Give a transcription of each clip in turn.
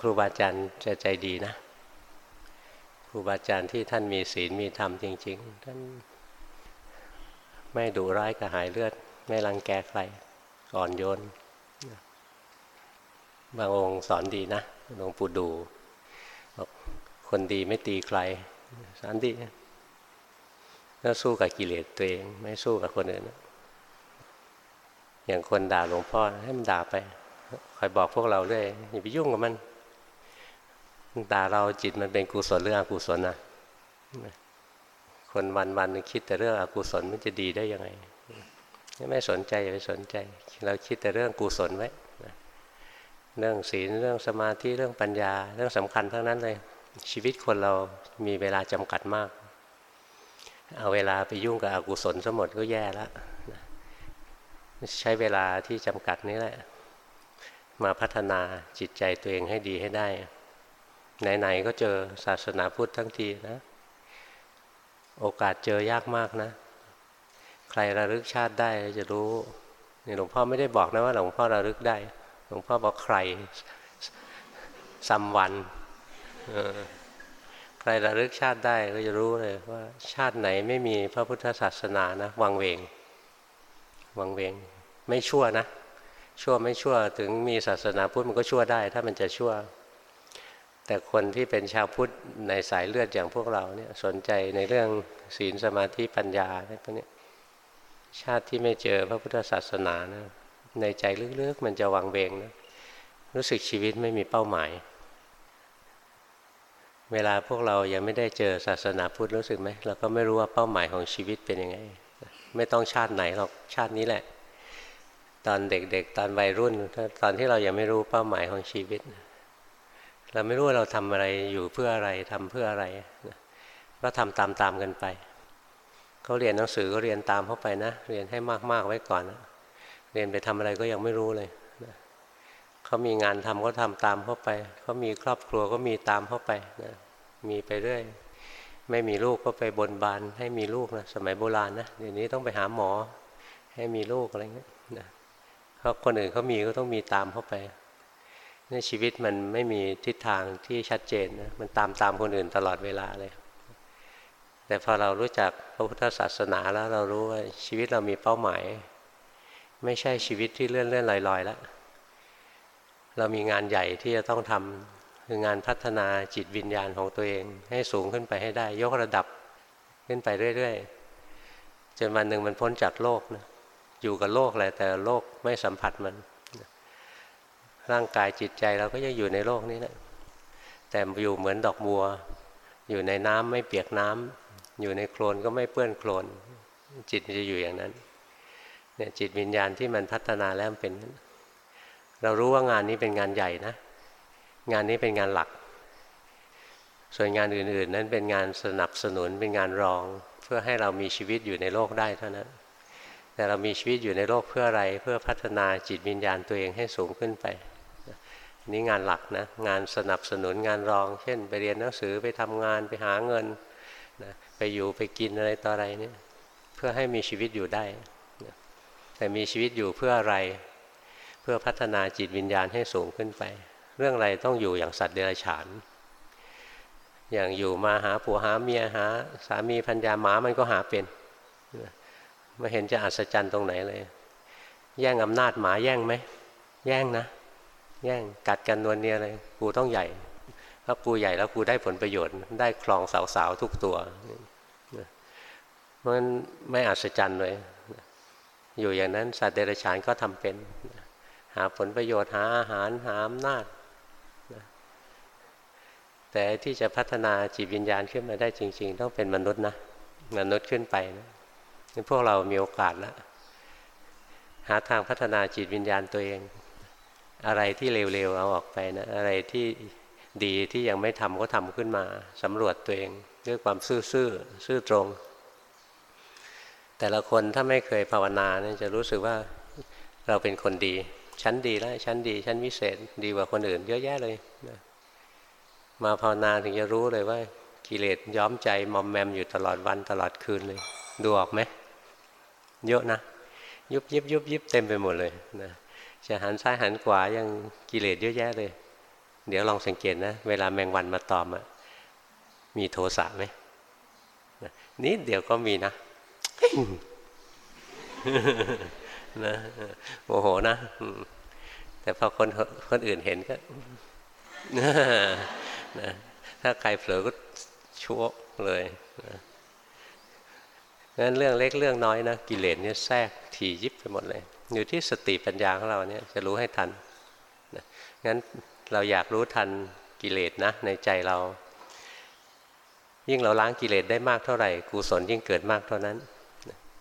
ครูบาอาจารย์จะใจดีนะ ครูบาอาจารย์ที่ท่านมีศีลมีธรรมจริง ๆ ท่านไม่ดุร้ายกระหายเลือด ไม่รังแกใครก่อนโยน บางองค์สอนดีนะหลวงปู่ดูบอกคนดีไม่ตีใครสอนดีแล้วสู้กับกิเลสตัวเอง ไม่สู้กับคนอื่นอย่างคนด่าหลวงพ่อให้มันด่าไปคอยบอกพวกเราเรื่อยอย่าไปยุ่งกับมัน ด่าเราจิตมันเป็นกุศลหรืออกุศลนะคนวันวันคิดแต่เรื่องอกุศลมันจะดีได้ยังไงไม่สนใจอย่าไปสนใจ เราคิดแต่เรื่องกุศลไว้เรื่องศีลเรื่องสมาธิเรื่องปัญญา เรื่องสำคัญทั้งนั้นเลย ชีวิตคนเรามีเวลาจำกัดมาก เอาเวลาไปยุ่งกับอกุศลสมดก็แย่แล้วใช้เวลาที่จำกัดนี้แหละ มาพัฒนาจิตใจตัวเองให้ดีให้ได้ ไหนๆก็เจอศาสนาพุทธทั้งทีนะ โอกาสเจอยากมากนะ ใครระลึกชาติได้จะรู้นี่หลวงพ่อไม่ได้บอกนะว่าหลวงพ่อระลึกได้ หลวงพ่อบอกใครซัมวันใครระลึกชาติได้ก็จะรู้เลยว่าชาติไหนไม่มีพระพุทธศาสนานะวังเวงวังเวง ไม่ชั่วนะ ชั่วไม่ชั่วถึงมีศาสนาพุทธมันก็ชั่วได้ ถ้ามันจะชั่ว แต่คนที่เป็นชาวพุทธในสายเลือดอย่างพวกเราเนี่ยสนใจในเรื่องศีลสมาธิปัญญาอะไรพวกนี้ชาติที่ไม่เจอพระพุทธศาสนานะในใจลึกๆมันจะวังเวงนะรู้สึกชีวิตไม่มีเป้าหมาย เวลาพวกเรายังไม่ได้เจอศาสนาพุทธรู้สึกไหมเราก็ไม่รู้ว่าเป้าหมายของชีวิตเป็นยังไง ไม่ต้องชาติไหนหรอกชาตินี้แหละ ตอนเด็กๆ ตอนวัยรุ่น ตอนที่เรายังไม่รู้เป้าหมายของชีวิต เราไม่รู้ว่าเราทำอะไรอยู่เพื่ออะไรทำเพื่ออะไรก็ทำตามๆกันไปเขาเรียนหนังสือก็เรียนตามเข้าไปนะ เรียนให้มากๆไว้ก่อนนะเรียนไปทำอะไรก็ยังไม่รู้เลยเขามีงานทำก็ทำตามเข้าไปเขามีครอบครัวก็มีตามเข้าไปนะมีไปเรื่อยไม่มีลูกก็ไปบนบานให้มีลูกนะสมัยโบราณนะเดี๋ยวนี้ต้องไปหาหมอให้มีลูกอะไรเงี้ยนะเพราะคนอื่นเขามีก็ต้องมีตามเข้าไป นี่ชีวิตมันไม่มีทิศทางที่ชัดเจนนะมันตามตามคนอื่นตลอดเวลาเลย แต่พอเรารู้จักพระพุทธศาสนาแล้วเรารู้ว่าชีวิตเรามีเป้าหมาย ไม่ใช่ชีวิตที่เลื่อนเลื่อนลอยๆแล้วเรามีงานใหญ่ที่จะต้องทำคืองานพัฒนาจิตวิญญาณของตัวเอง ให้สูงขึ้นไปให้ได้ ยกระดับขึ้นไปเรื่อยๆจนวันหนึ่งมันพ้นจากโลกนะอยู่กับโลกแหละแต่โลกไม่สัมผัสมัน ร่างกายจิตใจเราก็ยังอยู่ในโลกนี้แหละแต่อยู่เหมือนดอกบัว อยู่ในน้ำไม่เปียกน้ำอยู่ในโคลนก็ไม่เปื้อนโคลน จิตจะอยู่อย่างนั้นเนี่ยจิตวิญญาณที่มันพัฒนาแล้วเป็น เรารู้ว่างานนี้เป็นงานใหญ่นะ งานนี้เป็นงานหลัก ส่วนงานอื่น ๆ นั้นเป็นงานสนับสนุนเป็นงานรอง เพื่อให้เรามีชีวิตอยู่ในโลกได้เท่านั้นแต่เรามีชีวิตอยู่ในโลกเพื่ออะไร เพื่อพัฒนาจิตวิญญาณตัวเองให้สูงขึ้นไป นี่งานหลักนะงานสนับสนุนงานรอง เช่น ไปเรียนหนังสือไปทำงานไปหาเงินนะไปอยู่ไปกินอะไรต่ออะไรเนี่ยเพื่อให้มีชีวิตอยู่ได้แต่มีชีวิตอยู่เพื่ออะไร เพื่อพัฒนาจิตวิญญาณให้สูงขึ้นไป เรื่องอะไรต้องอยู่อย่างสัตว์เดรัจฉาน อย่างอยู่มาหาผัวหาเมียหา สามีพัญญาหมามันก็หาเป็นไม่เห็นจะอัศจรรย์ตรงไหนเลย แย่งอำนาจหมาแย่งไหมแย่งนะ แย่งกัดกันนวลเนียเลยกูต้องใหญ่ถ้ากูใหญ่แล้วกูได้ผลประโยชน์ ได้คลองสาวๆทุกตัวมันไม่อัศจรรย์เลย อยู่อย่างนั้นสัตว์เดรัจฉานก็ทำเป็น หาผลประโยชน์หาอาหารหาอำนาจแต่ที่จะพัฒนาจิตวิญญาณขึ้นมาได้จริง ๆ ต้องเป็นมนุษย์นะมนุษย์ขึ้นไปนะพวกเรามีโอกาสแล้วหาทางพัฒนาจิตวิญญาณตัวเอง อะไรที่เร็วๆเอาออกไปนะอะไรที่ดีที่ยังไม่ทำก็ทำขึ้นมาสำรวจตัวเองด้วยความซื่อซื่อซื่อตรง แต่ละคนถ้าไม่เคยภาวนาเนี่ยจะรู้สึกว่าเราเป็นคนดี ชั้นดีแล้วชั้นดีชั้นวิเศษ ดีกว่าคนอื่น เยอะแยะเลยนะมาภาวนาถึงจะรู้เลยว่ากิเลสย้อมใจมอมแมมอยู่ตลอดวันตลอดคืนเลย ดูออกไหมเยอะนะ ยุบยิบยุบยิบเต็มไปหมดเลยนะ จะหันซ้ายหันขวายังกิเลสเยอะแยะเลย เดี๋ยวลองสังเกตนะ เวลาแมงวันมาตอมอะมีโทสะไหมนิดเดี๋ยวก็มีนะนะโมโหนะ แต่พอคนคนอื่นเห็นก็นะถ้าใครเผลอก็ชั่วเลยนะงั้นเรื่องเล็กเรื่องน้อยนะ กิเลสเนี่ยแทรกถี่ยิบไปหมดเลย อยู่ที่สติปัญญาของเราเนี่ยจะรู้ให้ทันนะงั้นเราอยากรู้ทันกิเลสนะในใจเรา ยิ่งเราล้างกิเลสได้มากเท่าไหร่กุศลยิ่งเกิดมากเท่านั้น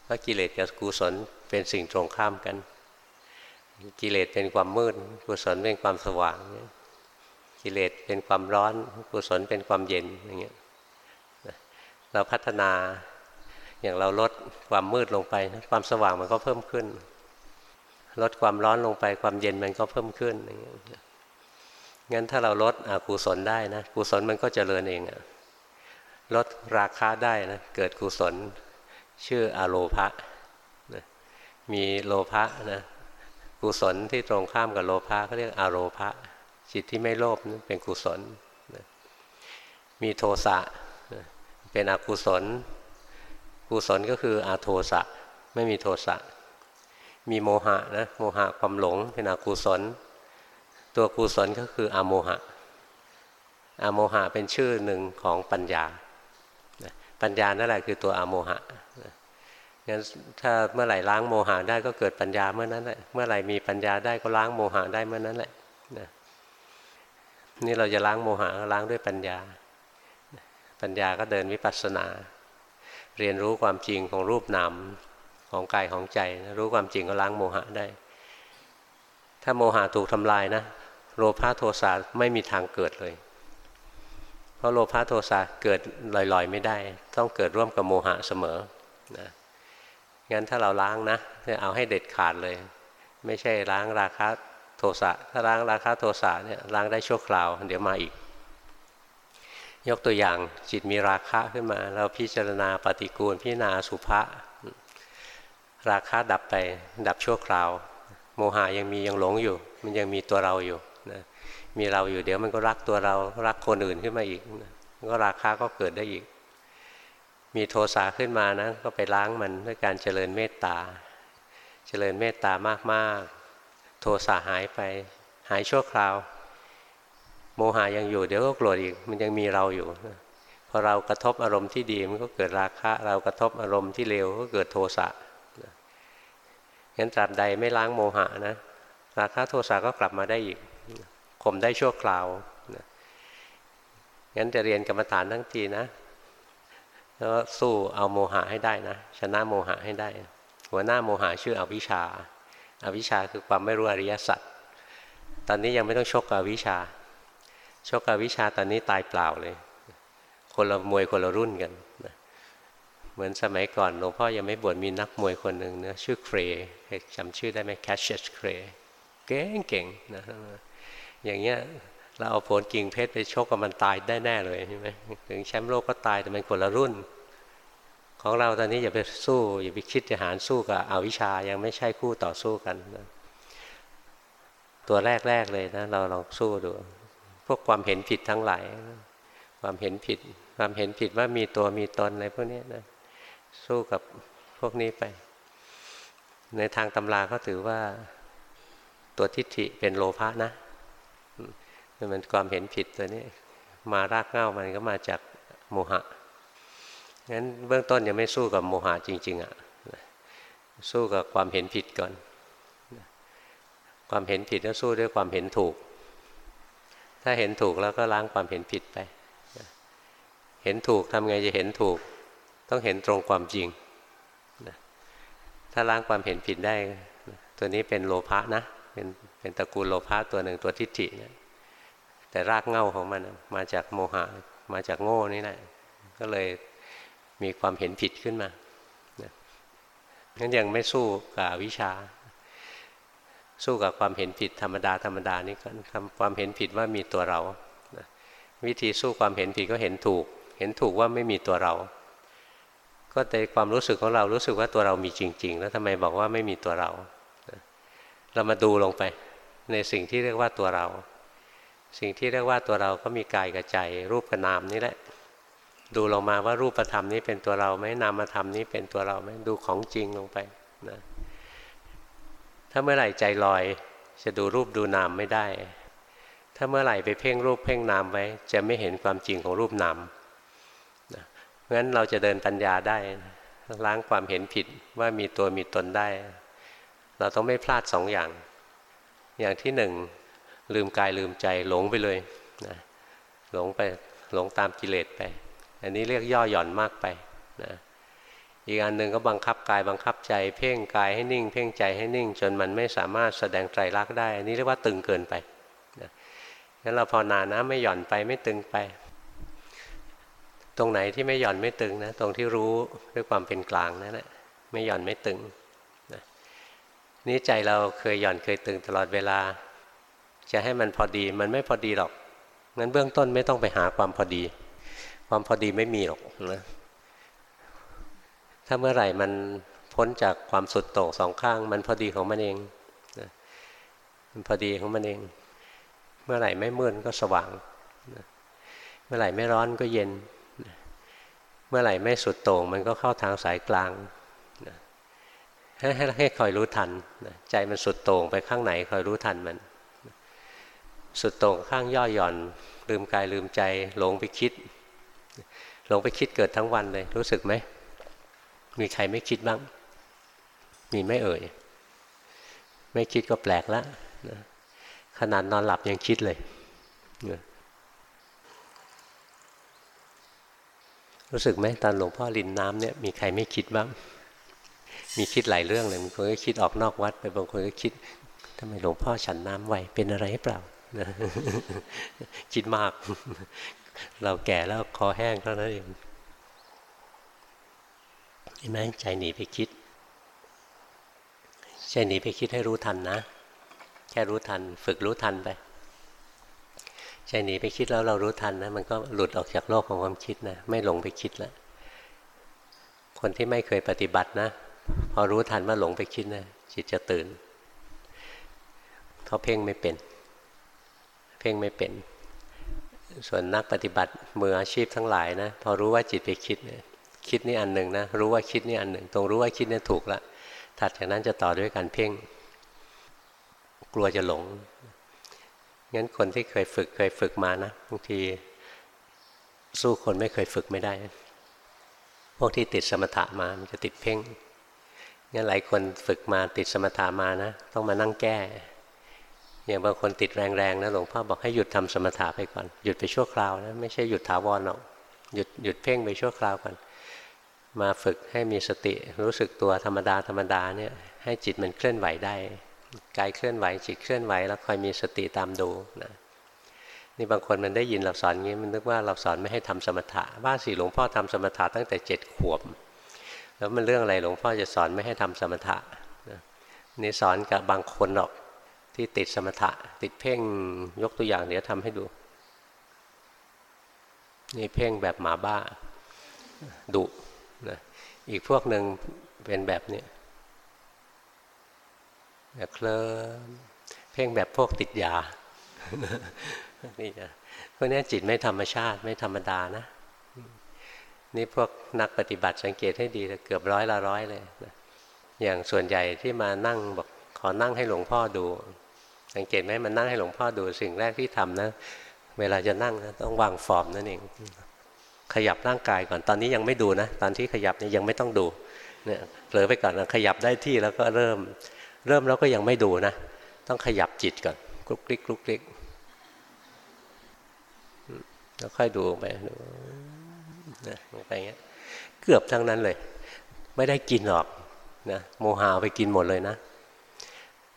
เพราะกิเลสกับกุศลเป็นสิ่งตรงข้ามกัน กิเลสเป็นความมืดกุศลเป็นความสว่าง กิเลสเป็นความร้อนกุศลเป็นความเย็นอย่างเงี้ยเราพัฒนาอย่างเราลดความมืดลงไป ความสว่างมันก็เพิ่มขึ้น ลดความร้อนลงไปความเย็นมันก็เพิ่มขึ้นอย่างเงี้ยงั้นถ้าเราลดอกุศลได้นะกุศลมันก็เจริญเองอะลดราคาได้นะเกิดกุศลชื่ออโลภะนะมีโลภะนะกุศลที่ตรงข้ามกับโลภะเขาเรียกอโลภะจิตที่ไม่โลภนะเป็นกุศลนะมีโทสะนะเป็นอกุศล กุศลก็คืออาโทสะไม่มีโทสะ มีโมหะนะโมหะความหลงเป็นอกุศล ตัวกุศลก็คืออโมหะอโมหะเป็นชื่อหนึ่งของปัญญา ปัญญานั่นแหละคือตัวอโมหะงั้นถ้าเมื่อไหร่ล้างโมหะได้ก็เกิดปัญญาเมื่อนั้นแหละเมื่อไหร่มีปัญญาได้ก็ล้างโมหะได้เมื่อนั้นแหละนี่เราจะล้างโมหะล้างด้วยปัญญา ปัญญาก็เดินวิปัสสนา เรียนรู้ความจริงของรูปนาม ของกายของใจ รู้ความจริงก็ล้างโมหะได้ ถ้าโมหะถูกทำลายนะโลภะโทสะไม่มีทางเกิดเลย เพราะโลภะโทสะเกิดลอยๆ ไม่ได้ ต้องเกิดร่วมกับโมหะเสมอนะงั้นถ้าเราล้างนะเอาให้เด็ดขาดเลย ไม่ใช่ล้างราคะโทสะถ้าล้างราคะโทสะเนี่ยล้างได้ชั่วคราว เดี๋ยวมาอีก ยกตัวอย่างจิตมีราคะขึ้นมา เราพิจารณาปฏิกูลพิจารณาสุภะ ราคะดับไปดับชั่วคราว โมหายังมียังหลงอยู่ มันยังมีตัวเราอยู่นะมีเราอยู่เดี๋ยวมันก็รักตัวเรารักคนอื่นขึ้นมาอีกนะก็ราคาก็เกิดได้อีก มีโทสะขึ้นมานะก็ไปล้างมันด้วยการเจริญเมตตา เจริญเมตตามากๆ โทสะหายไปหายชั่วคราว โมหายังอยู่เดี๋ยวก็โกรธอีก มันยังมีเราอยู่พอเรากระทบอารมณ์ที่ดีมันก็เกิดราคะ เรากระทบอารมณ์ที่เลวก็เกิดโทสะ งั้นตราบใดไม่ล้างโมหะนะราคะโทสะก็กลับมาได้อีกข่มได้ชั่วคราวงั้นจะเรียนกรรมฐานทั้งทีนะแล้วสู้เอาโมหะให้ได้นะชนะโมหะให้ได้ หัวหน้าโมหะชื่ออวิชชาอาวิชชาคือความไม่รู้อริยสัจตอนนี้ยังไม่ต้องชกกับวิชาชกกับวิชาตอนนี้ตายเปล่าเลย คนละมวยคนละรุ่นกัน เหมือนสมัยก่อนหลวงพ่อยังไม่บวชมีนักมวยคนหนึ่งนะชื่อเครจำชื่อได้ไหมแคชเชสเครเก่งเก่งนะอย่างเงี้ยเราเอาผลกิ่งเพชรไปชกกับมันตายได้แน่เลยใช่ไหมถึงแชมป์โลกก็ตายแต่มันคนละรุ่น ของเราตอนนี้อย่าไปสู้อย่าไปคิดจะหารสู้กับอวิชายังไม่ใช่คู่ต่อสู้กันนะตัวแรกๆเลยนะเราลองสู้ดู พวกความเห็นผิดทั้งหลาย ความเห็นผิด ความเห็นผิดว่ามีตัวมีตนอะไรพวกนี้นะ สู้กับพวกนี้ไป ในทางตำราเขาถือว่าตัวทิฏฐิเป็นโลภะนะมันความเห็นผิดตัวนี้ มารากเง้ามันก็มาจากโมหะงั้นเบื้องต้นยังไม่สู้กับโมหะจริง ๆอะ่ะสู้กับความเห็นผิดก่อน ความเห็นผิดก็สู้ด้วยความเห็นถูก ถ้าเห็นถูกแล้วก็ล้างความเห็นผิดไป เห็นถูกทำไงจะเห็นถูก ต้องเห็นตรงความจริงถ้าล้างความเห็นผิดได้ ตัวนี้เป็นโลภะนะ เป็นเป็นตระกูลโลภะตัวหนึ่งตัวทิฏฐินะแต่รากเง่าของมันมาจากโมหะมาจากโง่นี่แหละก็เลยมีความเห็นผิดขึ้นมางั้นยังไม่สู้กับวิชา สู้กับความเห็นผิดธรรมดาธรรมดานี้ก็ทำความเห็นผิดว่ามีตัวเรา วิธีสู้ความเห็นผิดก็เห็นถูก เห็นถูกว่าไม่มีตัวเรา ก็ในความรู้สึกของเรารู้สึกว่าตัวเรามีจริง ๆ แล้วทำไมบอกว่าไม่มีตัวเรา เรามาดูลงไป ในสิ่งที่เรียกว่าตัวเรา สิ่งที่เรียกว่าตัวเราก็มีกายกับใจ รูปกับนามนี่แหละ ดูลงมาว่ารูปธรรมนี้เป็นตัวเราไหมนามธรรมนี้เป็นตัวเราไหมดูของจริงลงไปนะถ้าเมื่อไหร่ใจลอยจะดูรูปดูนามไม่ได้ ถ้าเมื่อไหร่ไปเพ่งรูปเพ่งนามไว้ จะไม่เห็นความจริงของรูปนาม นะเพราะฉะนั้นเราจะเดินปัญญาได้ ล้างความเห็นผิดว่ามีตัวมีตนได้ เราต้องไม่พลาดสองอย่าง อย่างที่หนึ่งลืมกายลืมใจหลงไปเลยนะหลงไปหลงตามกิเลสไป อันนี้เรียกย่อหย่อนมากไปนะอีกอันหนึ่งก็บังคับกายบังคับใจ เพ่งกายให้นิ่ง เพ่งใจให้นิ่ง จนมันไม่สามารถแสดงไตรลักได้ อันนี้เรียกว่าตึงเกินไปนะงั้นเราพอนานะไม่หย่อนไปไม่ตึงไป ตรงไหนที่ไม่หย่อนไม่ตึงนะ ตรงที่รู้ด้วยความเป็นกลางนั่นแหละไม่หย่อนไม่ตึงนะนี่ใจเราเคยหย่อนเคยตึงตลอดเวลา จะให้มันพอดีมันไม่พอดีหรอกงั้นเบื้องต้นไม่ต้องไปหาความพอดี ความพอดีไม่มีหรอกนะถ้าเมื่อไหร่มันพ้นจากความสุดโต่งสองข้าง มันพอดีของมันเองนะมันพอดีของมันเอง เมื่อไหร่ไม่มืดก็สว่างนะเมื่อไหร่ไม่ร้อนก็เย็น มื่อไหร่ไม่สุดโต่งมันก็เข้าทางสายกลางนะให้ให้คอยรู้ทันนะใจมันสุดโต่งไปข้างไหนคอยรู้ทันมัน สุดโต่งข้างย่อหย่อน ลืมกายลืมใจหลงไปคิดหลงไปคิดเกิดทั้งวันเลย รู้สึกไหม มีใครไม่คิดบ้าง มีไม่เอ่ย ไม่คิดก็แปลกแล้วนะขนาดนอนหลับยังคิดเลยนะ รู้สึกไหมตอนหลวงพ่อลินน้ำเนี่ยมีใครไม่คิดบ้าง มีคิดหลายเรื่องเลยบางคนก็คิดออกนอกวัดไปบางคนก็คิดทำไมหลวงพ่อฉันน้ำไวเป็นอะไรหรือเปล่าคิดมาก เราแก่แล้วคอแห้งเท่านั้นเองเห็นไหมใจหนีไปคิด ใจหนีไปคิดให้รู้ทันนะ แค่รู้ทัน ฝึกรู้ทันไป ใจหนีไปคิดแล้วเรารู้ทันนะมันก็หลุดออกจากโลกของความคิดนะไม่หลงไปคิดแล้วคนที่ไม่เคยปฏิบัตินะ พอรู้ทันว่าหลงไปคิดนะจิตจะตื่นเขาเพ่งไม่เป็น เพ่งไม่เป็น ส่วนนักปฏิบัติมืออาชีพทั้งหลายนะ พอรู้ว่าจิตไปคิดเนี่ยคิดนี่อันหนึ่งนะรู้ว่าคิดนี่อันหนึ่ง ตรงรู้ว่าคิดนี่ถูกละถัดจากนั้นจะต่อด้วยการเพ่ง กลัวจะหลง งั้นคนที่เคยฝึกเคยฝึกมานะบางทีสู้คนไม่เคยฝึกไม่ได้ พวกที่ติดสมถะมามันจะติดเพ่งงั้นหลายคนฝึกมาติดสมถะมานะ ต้องมานั่งแก้ อย่างบางคนติดแรงๆนะหลวงพ่อบอกให้หยุดทำสมถะไปก่อน หยุดไปชั่วคราวนะไม่ใช่หยุดถาวรหรอกหยุดหยุดเพ่งไปชั่วคราวก่อนมาฝึกให้มีสติรู้สึกตัวธรรมดาธรรมดาเนี่ยให้จิตมันเคลื่อนไหวได้ กายเคลื่อนไหวจิตเคลื่อนไหว แล้วคอยมีสติตามดูนะนี่บางคนมันได้ยินเราสอนงี้มันนึกว่าเราสอนไม่ให้ทำสมถะว่าสิหลวงพ่อทำสมถะตั้งแต่เจ็ดขวบ แล้วมันเรื่องอะไรหลวงพ่อจะสอนไม่ให้ทำสมถะนี่สอนกับบางคนหรอกที่ติดสมถะ ติดเพ่งยกตัวอย่างเดี๋ยวทำให้ดู นี่เพ่งแบบหมาบ้าดุนะอีกพวกหนึ่งเป็นแบบนี้ แบบเคลิ้มเพ่งแบบพวกติดยานี่จะพวกนี้จิตไม่ธรรมชาติไม่ธรรมดานะนี่พวกนักปฏิบัติสังเกตให้ดีเกือบร้อยละร้อยเลยนะอย่างส่วนใหญ่ที่มานั่งบอกขอนั่งให้หลวงพ่อดู สังเกตไหมมันนั่งให้หลวงพ่อดูสิ่งแรกที่ทำนะ เวลาจะนั่งนะต้องวางฟอร์มนั่นเอง ขยับร่างกายก่อนตอนนี้ยังไม่ดูนะ ตอนที่ขยับนี่ยังไม่ต้องดูเนี่ยเผลอไปก่อนนะขยับได้ที่แล้วก็เริ่ม เริ่มแล้วก็ยังไม่ดูนะ ต้องขยับจิตก่อนคลุกคลิกคลุกคลิกแล้วค่อยดูไปดูนะไปเงี้ยเกือบทั้งนั้นเลย ไม่ได้กินหรอกนะโมหะไปกินหมดเลยนะ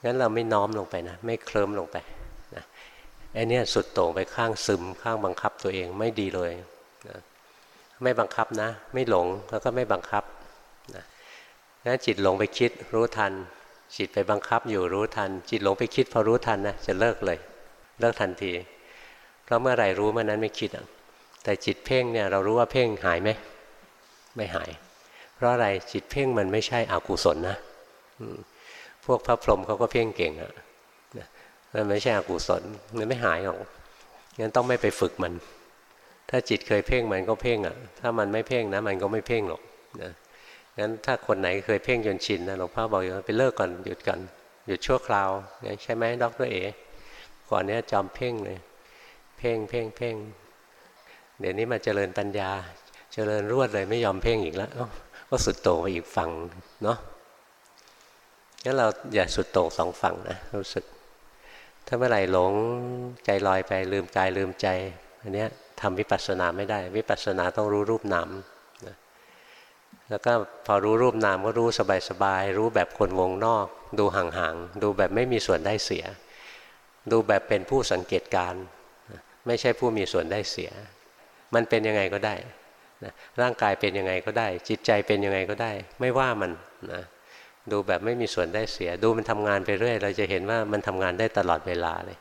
งั้นเราไม่น้อมลงไปนะ ไม่เคลิ้มลงไปนะไอ้นี่สุดโต่งไปข้างซึม ข้างบังคับตัวเองไม่ดีเลยนะไม่บังคับนะ ไม่หลงแล้วก็ไม่บังคับนะนั้นจิตหลงไปคิดรู้ทัน จิตไปบังคับอยู่รู้ทัน จิตหลงไปคิดพอรู้ทันนะจะเลิกเลย เลิกทันที เพราะเมื่อไหร่รู้เมื่อนั้นไม่คิดแต่จิตเพ่งเนี่ยเรารู้ว่าเพ่งหายไหมไม่หาย เพราะอะไรจิตเพ่งมันไม่ใช่อกุศลนะพวกพระพรหมเขาก็เพ่งเก่งอะมันไม่ใช่อกุศลมันไม่หายหรอกงั้นต้องไม่ไปฝึกมัน ถ้าจิตเคยเพ่งมันก็เพ่งอะถ้ามันไม่เพ่งนะ มันก็ไม่เพ่งหรอกนะ งั้นถ้าคนไหนเคยเพ่งจนชินนะหลวงพ่อบอกอย่างไปเลิกก่อนหยุดก่อนหยุดชั่วคราวใช่ไหมดรเอก่อนนี้จอมเพ่งเลย เพ่งเพ่งเพ่งเดี๋ยวนี้มาเจริญปัญญา เจริญรวดเลยไม่ยอมเพ่งอีกแล้วก็สุดโต่งไปอีกฝั่งเนาะงั้นเราอย่าสุดโต่งสองฝั่งนะรู้สึก ถ้าเมื่อไหร่หลงใจลอยไปลืมกายลืมใจ อันนี้ทำวิปัสสนาไม่ได้ วิปัสสนาต้องรู้รูปนาม แล้วก็พอรู้รูปนามก็รู้สบายๆรู้แบบคนวงนอก ดูห่างๆดูแบบไม่มีส่วนได้เสีย ดูแบบเป็นผู้สังเกตการ ไม่ใช่ผู้มีส่วนได้เสีย มันเป็นยังไงก็ได้นะร่างกายเป็นยังไงก็ได้ จิตใจเป็นยังไงก็ได้ ไม่ว่ามันนะดูแบบไม่มีส่วนได้เสีย ดูมันทำงานไปเรื่อย เราจะเห็นว่ามันทำงานได้ตลอดเวลาเลย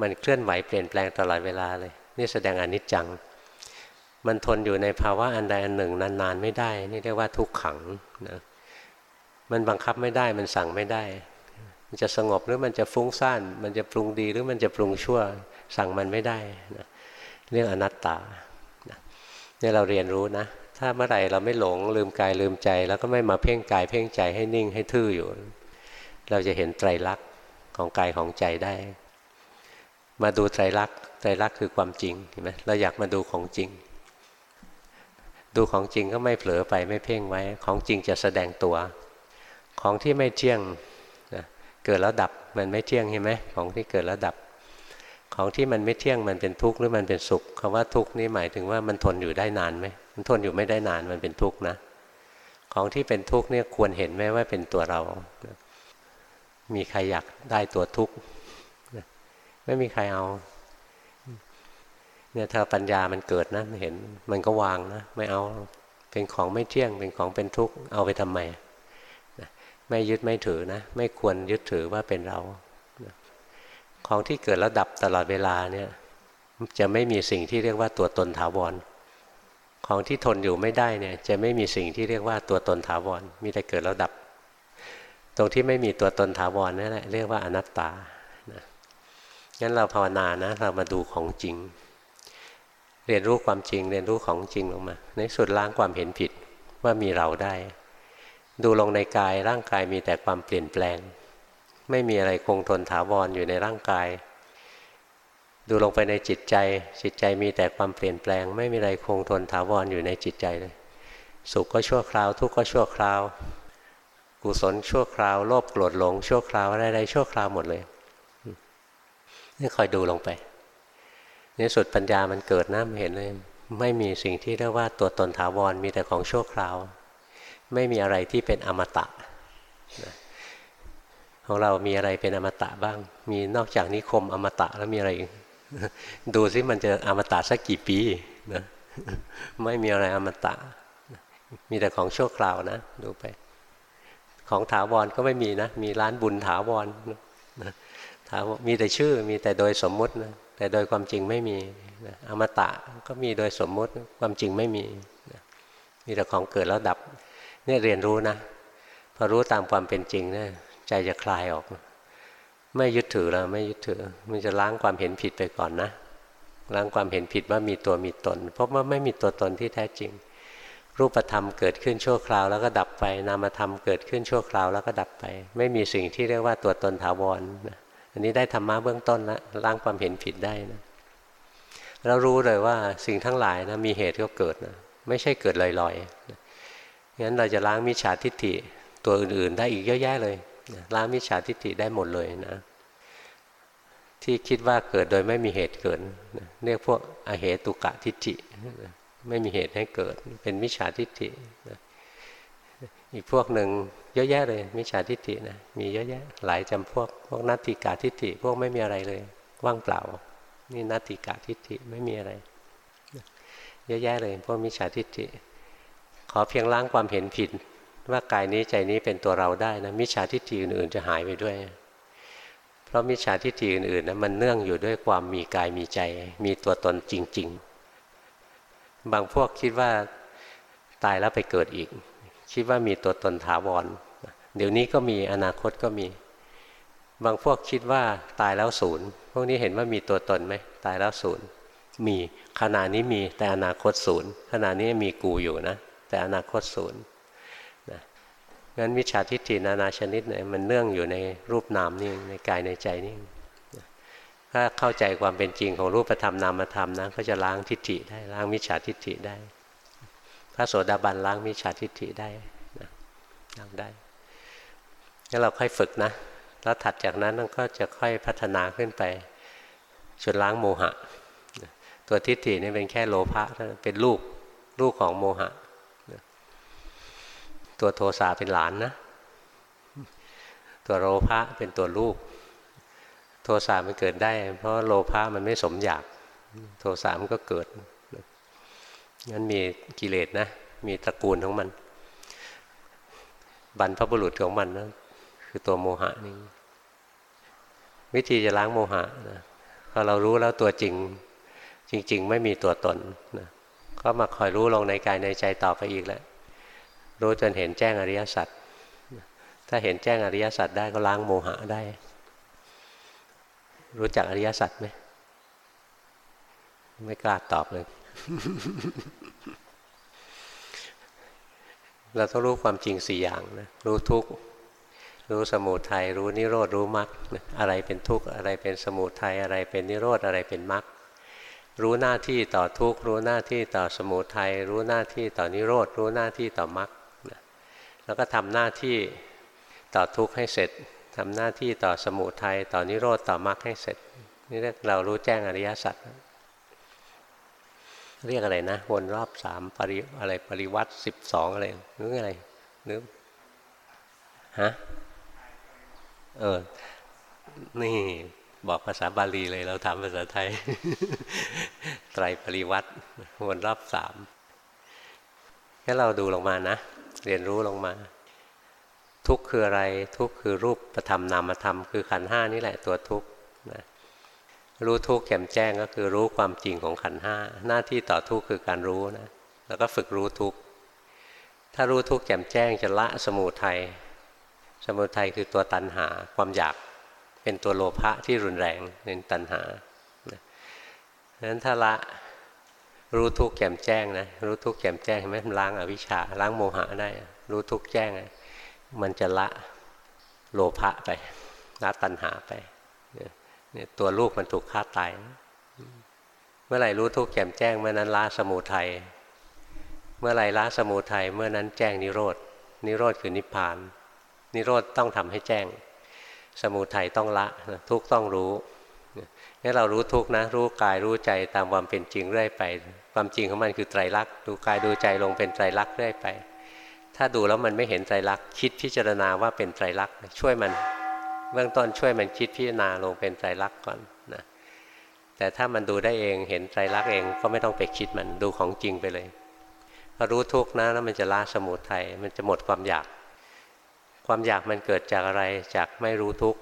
มันเคลื่อนไหวเปลี่ยนแปลงตลอดเวลาเลย นี่แสดงอนิจจัง มันทนอยู่ในภาวะอันใดอันหนึ่งนานๆไม่ได้ นี่เรียกว่าทุกขังนะมันบังคับไม่ได้มันสั่งไม่ได้ มันจะสงบหรือมันจะฟุ้งซ่าน มันจะปรุงดีหรือมันจะปรุงชั่ว สั่งมันไม่ได้นะเรื่องอนัตตาเนี่ยเราเรียนรู้นะ ถ้าเมื่อไหร่เราไม่หลงลืมกายลืมใจ แล้วก็ไม่มาเพ่งกายเพ่งใจให้นิ่งให้ทื่ออยู่ เราจะเห็นไตรลักษณ์ของกายของใจได้ มาดูไตรลักษณ์ไตรลักษณ์คือความจริงเห็นไหมเราอยากมาดูของจริง ดูของจริงก็ไม่เผลอไปไม่เพ่งไว้ ของจริงจะแสดงตัว ของที่ไม่เที่ยงนะเกิดแล้วดับมันไม่เที่ยงใช่ไหมของที่เกิดแล้วดับ ของที่มันไม่เที่ยงมันเป็นทุกข์หรือมันเป็นสุขคำว่าทุกข์นี่หมายถึงว่ามันทนอยู่ได้นานไหมมันทนอยู่ไม่ได้นานมันเป็นทุกข์นะ ของที่เป็นทุกข์เนี่ยควรเห็นไหมว่าเป็นตัวเรา มีใครอยากได้ตัวทุกข์ไม่มีใครเอา เนี่ยถ้าปัญญามันเกิดนะเห็นมันก็วางนะไม่เอาเป็นของไม่เที่ยงเป็นของเป็นทุกข์เอาไปทำไมไม่ยึดไม่ถือนะ ไม่ควรยึดถือว่าเป็นเราของที่เกิดแล้วดับตลอดเวลาเนี่ยจะไม่มีสิ่งที่เรียกว่าตัวตนถาวร ของที่ทนอยู่ไม่ได้เนี่ยจะไม่มีสิ่งที่เรียกว่าตัวตนถาวร มีแต่เกิดแล้วดับ ตรงที่ไม่มีตัวตนถาวรนั่นแหละเรียกว่าอนัตตานะงั้นเราภาวนานะเรามาดูของจริง เรียนรู้ความจริง เรียนรู้ของจริงลงมา ในสุดล้างความเห็นผิดว่ามีเราได้ ดูลงในกายร่างกายมีแต่ความเปลี่ยนแปลง ไม่มีอะไรคงทนถาวรออยู่ในร่างกาย ดูลงไปในจิตใจ จิตใจมีแต่ความเปลี่ยนแปลง ไม่มีอะไรคงทนถาวรออยู่ในจิตใจเลย สุขก็ชั่วคราวทุกข์ก็ชั่วคราว กุศลชั่วคราวโลภโกรธหลงชั่วคราวอะไรๆชั่วคราวหมดเลยนี่คอยดูลงไป ในสุดปัญญามันเกิดนะมันเห็นเลย ไม่มีสิ่งที่เรียกว่าตัวตนถาวรมีแต่ของชั่วคราว ไม่มีอะไรที่เป็นอมตะนะของเรามีอะไรเป็นอมตะบ้าง มีนอกจากนิคมอมตะแล้วมีอะไรดูซิมันจะอมตะสักกี่ปีนะไม่มีอะไรอมตะ มีแต่ของชั่วคราวนะดูไป ของถาวรก็ไม่มีนะ มีร้านบุญถาวรถาวมีแต่ชื่อมีแต่โดยสมมุตินะ แต่โดยความจริงไม่มีอมตะก็มีโดยสมมุติความจริงไม่มีมีแต่ของเกิดแล้วดับเนี่ยเรียนรู้นะพอรู้ตามความเป็นจริงเนะี่ยใจจะคลายออก ไม่ยึดถือแล้วไม่ยึดถือ มันจะล้างความเห็นผิดไปก่อนนะล้างความเห็นผิดว่ามีตัวมีตน เพราะว่าไม่มีตัวตนที่แท้จริง รูปธรรมเกิดขึ้นชั่วคราวแล้วก็ดับไป นามธรรมเกิดขึ้นชั่วคราวแล้วก็ดับไป ไม่มีสิ่งที่เรียกว่าตัวตนถาวร อันนี้ได้ธรรมะเบื้องต้นแล้วล้างความเห็นผิดได้นะแล้วรู้เลยว่าสิ่งทั้งหลายนะมีเหตุก็เกิดนะไม่ใช่เกิดลอยๆงั้นเราจะล้างมิจฉาทิฏฐิตัวอื่นๆ ได้อีกเยอะแยะเลยล้างมิจฉาทิฏฐิได้หมดเลยนะที่คิดว่าเกิดโดยไม่มีเหตุเกิดเรียกพวกอเหตุกะทิฏฐิไม่มีเหตุให้เกิดเป็นมิจฉาทิฏฐิอีกพวกหนึ่ง ยอะแยะเลยมิจฉาทิฏฐินะมีเยอะแยะหลายจำพวกพวกนัตติกาทิฏฐิพวกไม่มีอะไรเลยว่างเปล่า นี่นัตติกาทิฏฐิไม่มีอะไร เยอะแยะเลยพวกมิจฉาทิฏฐิ ขอเพียงล้างความเห็นผิด ว่ากายนี้ใจนี้เป็นตัวเราได้นะมิจฉาทิฏฐิอื่นๆจะหายไปด้วย เพราะมิจฉาทิฏฐิอื่นๆนะมันเนื่องอยู่ด้วยความมีกายมีใจ มีตัวตนจริง ๆ บางพวกคิดว่าตายแล้วไปเกิดอีก คิดว่ามีตัวตนถาวร เดี๋ยวนี้ก็มีอนาคตก็มี บางพวกคิดว่าตายแล้วศูนย์พวกนี้เห็นว่ามีตัวตนไหมตายแล้วศูนย์มีขณะนี้มีแต่อนาคตศูนย์ขณะนี้มีกูอยู่นะ แต่อนาคตศูนย์นะงั้นวิชาทิฏฐินานาชนิดเนี่ยมันเนื่องอยู่ในรูปนามนี่ในกายในใจนี่ถ้าเข้าใจความเป็นจริงของรูปธรรมนามธรรมนะก็จะล้างทิฏฐิได้ล้างมิจฉาทิฏฐิได้ พระโสดาบันล้างมิจฉาทิฏฐิได้นะล้างได้ งั้นเราค่อยฝึกนะ แล้วถัดจากนั้นก็จะค่อยพัฒนาขึ้นไปจนล้างโมหะ ตัวทิฏฐินี่เป็นแค่โลภะเป็นลูกลูกของโมหะ ตัวโทสะเป็นหลานนะ ตัวโลภะเป็นตัวลูก โทสะมันเกิดได้ เพราะโลภะมันไม่สมอยาก โทสะมันก็เกิดงั้นมีกิเลสนะ มีตระกูลของมัน บรรพบุรุษของมันนะ คือตัวโมหะนี่วิธีจะล้างโมหะนะพอเรารู้แล้วตัวจริง จริง ๆ ไม่มีตัวตนนะก็มาคอยรู้ลงในกายในใจต่อไปอีกแล้วรู้จนเห็นแจ้งอริยสัจถ้าเห็นแจ้งอริยสัจได้ก็ล้างโมหะได้ รู้จักอริยสัจไหมไม่กล้าตอบเลย เราต้องรู้ความจริงสี่อย่างนะรู้ทุกข์ รู้สมุทัยรู้นิโรธรู้มรรคอะไรเป็นทุกข์อะไรเป็นสมุทัยอะไรเป็นนิโรธอะไรเป็นมรรครู้หน้าที่ต่อทุกข์รู้หน้าที่ต่อสมุทัยรู้หน้าที่ต่อนิโรธรู้หน้าที่ต่อมรรคแล้วก็ทำหน้าที่ต่อทุกข์ให้เสร็จทำหน้าที่ต่อสมุทัยต่อนิโรธต่อมรรคให้เสร็จ นี่เรียกเรารู้แจ้งอริยสัจเรียกอะไรนะวนรอบสามปริอะไรปริวัติสิบสองอะไรนึกอะไรนึกฮะ เออ นี่บอกภาษาบาลีเลยเราทำภาษาไทย ไตรปริวัติวนรอบสามแค่เราดูลงมานะ เรียนรู้ลงมา ทุกคืออะไร ทุกคือรูปประธรรมนามธรรมคือขันห้านี่แหละตัวทุกนะรู้ทุกแจ่มแจ้งก็คือรู้ความจริงของขันห้าหน้าที่ต่อทุกคือการรู้นะ แล้วก็ฝึกรู้ทุกถ้ารู้ทุกแจ่มแจ้งจะละสมุทัย สมุทัยคือตัวตัณหาความอยากเป็นตัวโลภะที่รุนแรงเป็นตัณหาดังนั้นถ้าละรู้ทุกข์แจ่มแจ้งนะรู้ทุกข์แจ่มแจ้งเห็นไหมมันล้างอวิชชาล้างโมหะได้ รู้ทุกข์แจ้ง มันจะละโลภะไปละตัณหาไปเนี่ยตัวลูกมันถูกฆ่าตาย เมื่อไหร่รู้ทุกข์แจ่มแจ้งเมื่อนั้นละสมุทัยเมื่อไหร่ละสมุทัยเมื่อนั้นแจ้งนิโรดนิโรธคือนิพพาน นิโรธต้องทำให้แจ้ง สมุทัยต้องละทุกต้องรู้นี่เรารู้ทุกนะ รู้กายรู้ใจตามความเป็นจริงเรื่อยไป ความจริงของมันคือไตรลักษณ์ดูกายดูใจลงเป็นไตรลักษณ์เรื่อยไป ถ้าดูแล้วมันไม่เห็นไตรลักษณ์คิดพิจารณาว่าเป็นไตรลักษณ์ช่วยมันเบื้องต้นช่วยมันคิดพิจารณาลงเป็นไตรลักษณ์ก่อนนะแต่ถ้ามันดูได้เองเห็นไตรลักษณ์เองก็ไม่ต้องไปคิดมันดูของจริงไปเลยพอรู้ทุกนะแล้วมันจะละสมุทัยมันจะหมดความอยาก ความอยากมันเกิดจากอะไร จากไม่รู้ทุกข์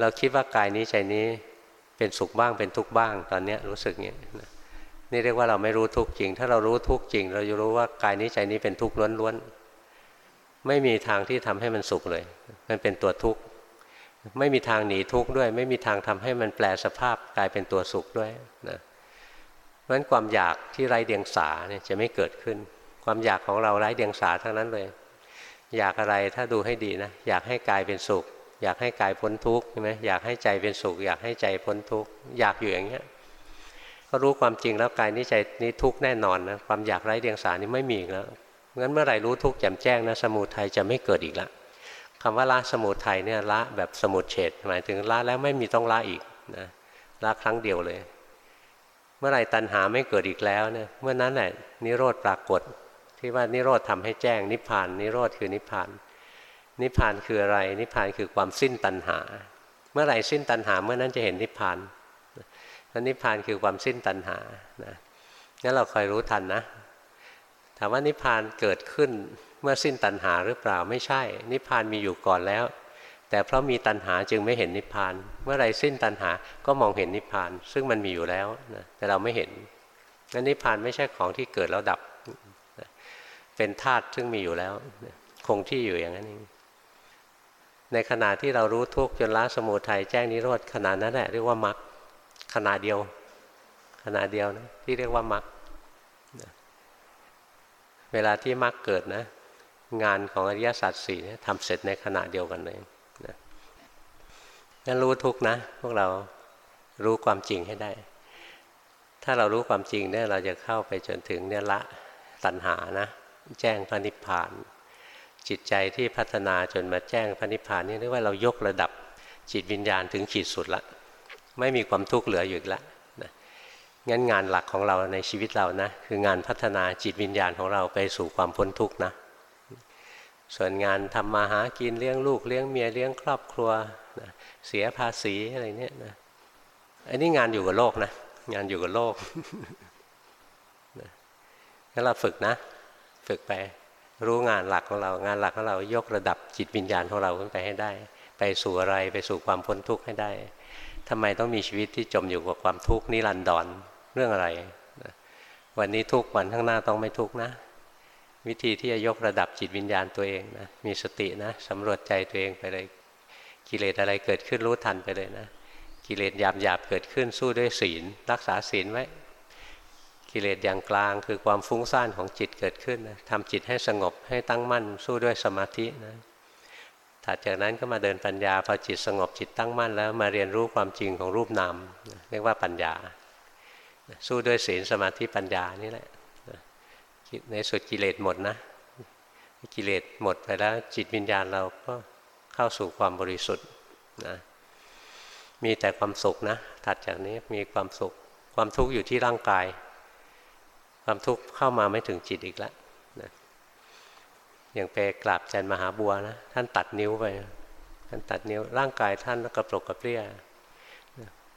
เราคิดว่ากายนี้ใจนี้เป็นสุขบ้างเป็นทุกข์บ้างตอนนี้รู้สึกเงี้ยนี่เรียกว่าเราไม่รู้ทุกข์จริง ถ้าเรารู้ทุกข์จริง เราจะรู้ว่ากายนี้ใจนี้เป็นทุกข์ล้วนๆไม่มีทางที่ทำให้มันสุขเลย มันเป็นตัวทุกข์ไม่มีทางหนีทุกข์ด้วย ไม่มีทางทำให้มันแปลสภาพกลายเป็นตัวสุขด้วยนะเพราะฉะนั้นความอยากที่ไร้เดียงสาเนี่ยจะไม่เกิดขึ้น ความอยากของเราไร้เดียงสาทั้งนั้นเลย อยากอะไรถ้าดูให้ดีนะ อยากให้กายเป็นสุข อยากให้กายพ้นทุกข์ใช่ไหมอยากให้ใจเป็นสุข อยากให้ใจพ้นทุกข์อยากอยู่อย่างเงี้ยก็รู้ความจริงแล้วกายนี้ใจนี้ทุกข์แน่นอนนะความอยากไร้เดียงสานี่ไม่มีอีกแล้วงั้นเมื่อไหร่รู้ทุกข์แจ่มแจ้งนะสมุทัยจะไม่เกิดอีกละคำว่าละสมุทัยเนี่ยละแบบสมุดเฉดหมายถึงละแล้วไม่มีต้องละอีกนะละครั้งเดียวเลย เมื่อไหร่ตัณหาไม่เกิดอีกแล้วเนี่ยเมื่อนั้นแหละนิโรธปรากฏ ที่ว่านิโรธทำให้แจ้งนิพพาน นิโรธคือนิพพาน นิพพานคืออะไร นิพพานคือความสิ้นตัณหา เมื่อไหร่สิ้นตัณหาเมื่อนั้นจะเห็นนิพพานแล้วนิพพานคือความสิ้นตัณหานะงั้นเราคอยรู้ทันนะถามว่านิพพานเกิดขึ้นเมื่อสิ้นตัณหาหรือเปล่าไม่ใช่ นิพพานมีอยู่ก่อนแล้ว แต่เพราะมีตัณหาจึงไม่เห็นนิพพาน เมื่อไรสิ้นตัณหาก็มองเห็นนิพพาน ซึ่งมันมีอยู่แล้วนะแต่เราไม่เห็นงั้นนิพพานไม่ใช่ของที่เกิดแล้วดับ เป็นธาตุซึ่งมีอยู่แล้ว คงที่อยู่อย่างนั้นเองในขณะที่เรารู้ทุกข์จนละสมุทัยแจ้งนิโรธขณะนั้นแหละเรียกว่ามรรคขณะเดียว ขณะเดียวนะที่เรียกว่ามรรคเวลาที่มรรคเกิดนะ งานของอริยสัจสี่ทำเสร็จในขณะเดียวกันเลยนะงั้นรู้ทุกนะ พวกเรารู้ความจริงให้ได้ ถ้าเรารู้ความจริงเนี่ยเราจะเข้าไปจนถึงเนี่ยละตัณหานะ แจ้งพระนิพพาน จิตใจที่พัฒนาจนมาแจ้งพระนิพพานนี่เรียกว่าเรายกระดับจิตวิญญาณถึงขีดสุดละ ไม่มีความทุกข์เหลืออยู่แล้วนะงั้นงานหลักของเราในชีวิตเรานะคืองานพัฒนาจิตวิญญาณของเราไปสู่ความพ้นทุกข์นะส่วนงานทำมาหากินเลี้ยงลูกเลี้ยงเมียเลี้ยงครอบครัวนะเสียภาษีอะไรเนี่ยนะอันนี้งานอยู่กับโลกนะ งานอยู่กับโลกงั้นเราฝึกนะ ฝึกไปรู้งานหลักของเรา งานหลักของเรายกระดับจิตวิญญาณของเราขึ้นไปให้ได้ ไปสู่อะไรไปสู่ความพ้นทุกข์ให้ได้ทำไมต้องมีชีวิตที่จมอยู่กับความทุกข์นิรันดรเรื่องอะไร วันนี้ทุกวันข้างหน้าต้องไม่ทุกข์นะ วิธีที่จะยกระดับจิตวิญญาณตัวเองนะมีสตินะสำรวจใจตัวเองไปเลยกิเลสอะไรเกิดขึ้นรู้ทันไปเลยนะ กิเลสหยาบหยาบเกิดขึ้นสู้ด้วยศีล รักษาศีลไว้ กิเลสอย่างกลางคือความฟุ้งซ่านของจิตเกิดขึ้นนะทำจิตให้สงบให้ตั้งมั่นสู้ด้วยสมาธินะถัดจากนั้นก็มาเดินปัญญาพอจิตสงบจิตตั้งมั่นแล้วมาเรียนรู้ความจริงของรูปนามเรียกว่าปัญญา สู้ด้วยศีลสมาธิปัญญานี่แหละในสุดกิเลสหมดนะ กิเลสหมดไปแล้วจิตวิญญาณเราก็เข้าสู่ความบริสุทธิ์นะมีแต่ความสุขนะถัดจากนี้มีความสุขความทุกข์อยู่ที่ร่างกาย ความทุกข์เข้ามาไม่ถึงจิตอีกแล้วนะอย่างไปกราบจันมหาบัวนะท่านตัดนิ้วไป ท่านตัดนิ้วร่างกายท่านกระปรกกระเปรี้ย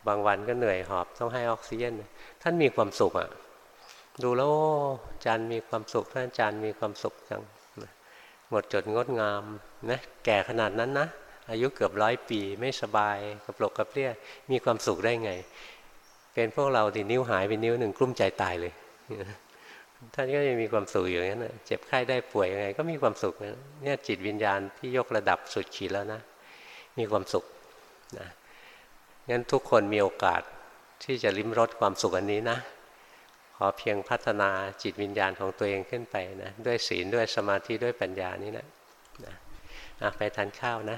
บางวันก็เหนื่อยหอบต้องให้ออกซิเจนท่านมีความสุขอะ่ะ ดูแล้วจันมีความสุขท่านจันมีความสุขจังหมดจดงดงามนะแก่ขนาดนั้นนะอายุเกือบร้อยปีไม่สบายกระปลกกระเปรี้ยมีความสุขได้ไง เป็นพวกเราที่นิ้วหายไปนิ้วหนึ่งกลุ้มใจตายเลย ท่านก็ยังมีความสุขอยู่อย่างนั้นเจ็บไข้ได้ป่วยยังไง ก็มีความสุขเนี่ยจิตวิญญาณที่ยกระดับสุดขีดแล้วนะ มีความสุขนะงั้นทุกคนมีโอกาสที่จะลิ้มรสความสุขอันนี้นะ ขอเพียงพัฒนาจิตวิญญาณของตัวเองขึ้นไปนะ ด้วยศีลด้วยสมาธิด้วยปัญญานี่แหละนะไปทานข้าวนะ